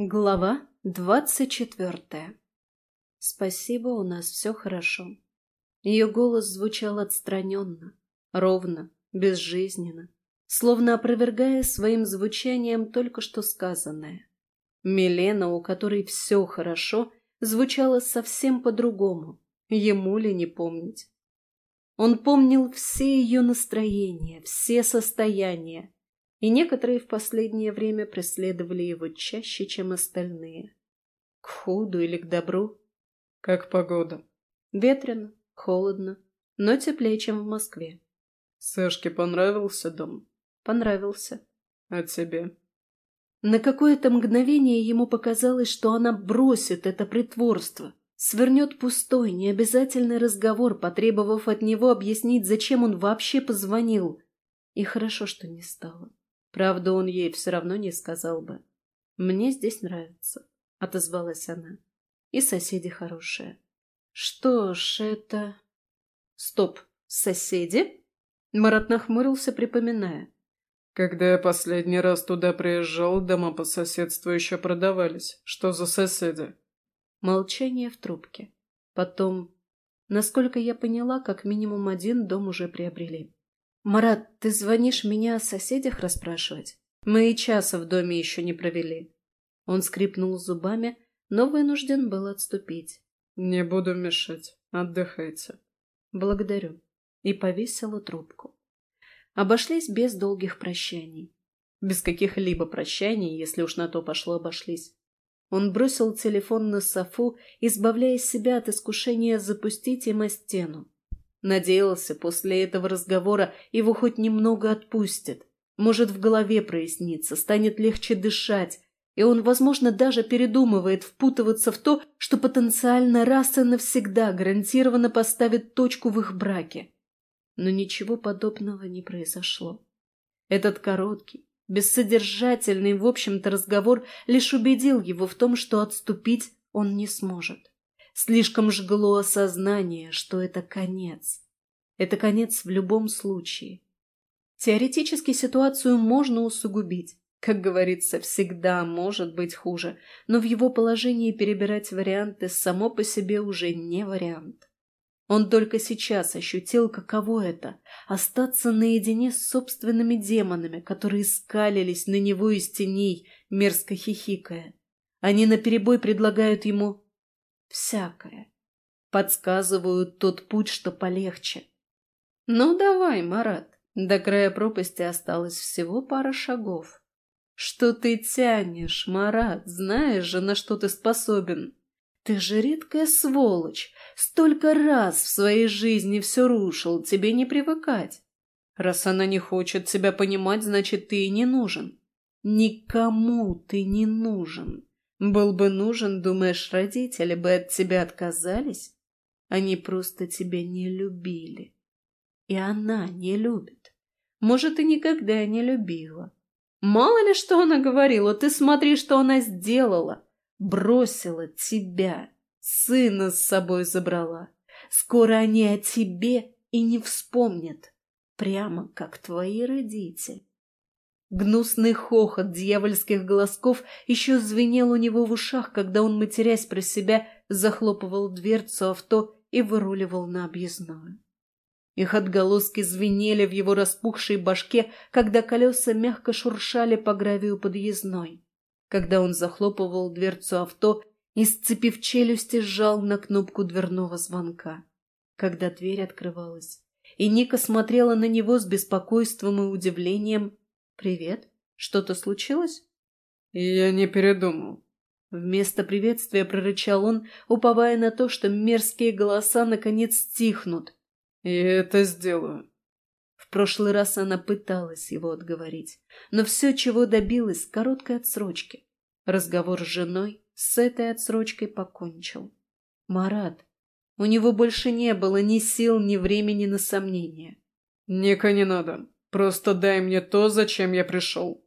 Глава двадцать четвертая. Спасибо, у нас все хорошо. Ее голос звучал отстраненно, ровно, безжизненно, словно опровергая своим звучанием только что сказанное. Милена, у которой все хорошо, звучала совсем по-другому. Ему ли не помнить? Он помнил все ее настроения, все состояния, и некоторые в последнее время преследовали его чаще, чем остальные. К худу или к добру? Как погода? Ветрено, холодно, но теплее, чем в Москве. Сашке понравился дом? Понравился. А тебе? На какое-то мгновение ему показалось, что она бросит это притворство, свернет пустой, необязательный разговор, потребовав от него объяснить, зачем он вообще позвонил. И хорошо, что не стало. Правда, он ей все равно не сказал бы. «Мне здесь нравится», — отозвалась она. «И соседи хорошие». «Что ж, это...» «Стоп, соседи?» Марат нахмурился, припоминая. «Когда я последний раз туда приезжал, дома по соседству еще продавались. Что за соседи?» Молчание в трубке. Потом... Насколько я поняла, как минимум один дом уже приобрели. «Марат, ты звонишь меня о соседях расспрашивать? Мы и часа в доме еще не провели». Он скрипнул зубами, но вынужден был отступить. «Не буду мешать. Отдыхайте». «Благодарю». И повесила трубку. Обошлись без долгих прощаний. Без каких-либо прощаний, если уж на то пошло обошлись. Он бросил телефон на софу, избавляя себя от искушения запустить им о стену. Надеялся, после этого разговора его хоть немного отпустят. Может, в голове прояснится, станет легче дышать, и он, возможно, даже передумывает впутываться в то, что потенциально раз и навсегда гарантированно поставит точку в их браке. Но ничего подобного не произошло. Этот короткий, бессодержательный, в общем-то, разговор лишь убедил его в том, что отступить он не сможет. Слишком жгло осознание, что это конец. Это конец в любом случае. Теоретически ситуацию можно усугубить. Как говорится, всегда может быть хуже, но в его положении перебирать варианты само по себе уже не вариант. Он только сейчас ощутил, каково это – остаться наедине с собственными демонами, которые скалились на него из теней, мерзко хихикая. Они наперебой предлагают ему всякое. Подсказывают тот путь, что полегче. Ну давай, Марат, до края пропасти осталось всего пара шагов. Что ты тянешь, Марат, знаешь же, на что ты способен. Ты же редкая сволочь, столько раз в своей жизни все рушил, тебе не привыкать. Раз она не хочет тебя понимать, значит, ты и не нужен. Никому ты не нужен. Был бы нужен, думаешь, родители бы от тебя отказались? Они просто тебя не любили. И она не любит. Может, и никогда не любила. Мало ли, что она говорила, ты смотри, что она сделала. Бросила тебя, сына с собой забрала. Скоро они о тебе и не вспомнят, прямо как твои родители. Гнусный хохот дьявольских голосков еще звенел у него в ушах, когда он, матерясь про себя, захлопывал дверцу авто и выруливал на объездную. Их отголоски звенели в его распухшей башке, когда колеса мягко шуршали по гравию подъездной. Когда он захлопывал дверцу авто и, сцепив челюсти, сжал на кнопку дверного звонка. Когда дверь открывалась, и Ника смотрела на него с беспокойством и удивлением, «Привет. Что-то случилось?» «Я не передумал». Вместо приветствия прорычал он, уповая на то, что мерзкие голоса наконец стихнут. «Я это сделаю». В прошлый раз она пыталась его отговорить, но все, чего добилась, короткой отсрочки. Разговор с женой с этой отсрочкой покончил. Марат. У него больше не было ни сил, ни времени на сомнения. «Ника, не надо. Просто дай мне то, зачем я пришел».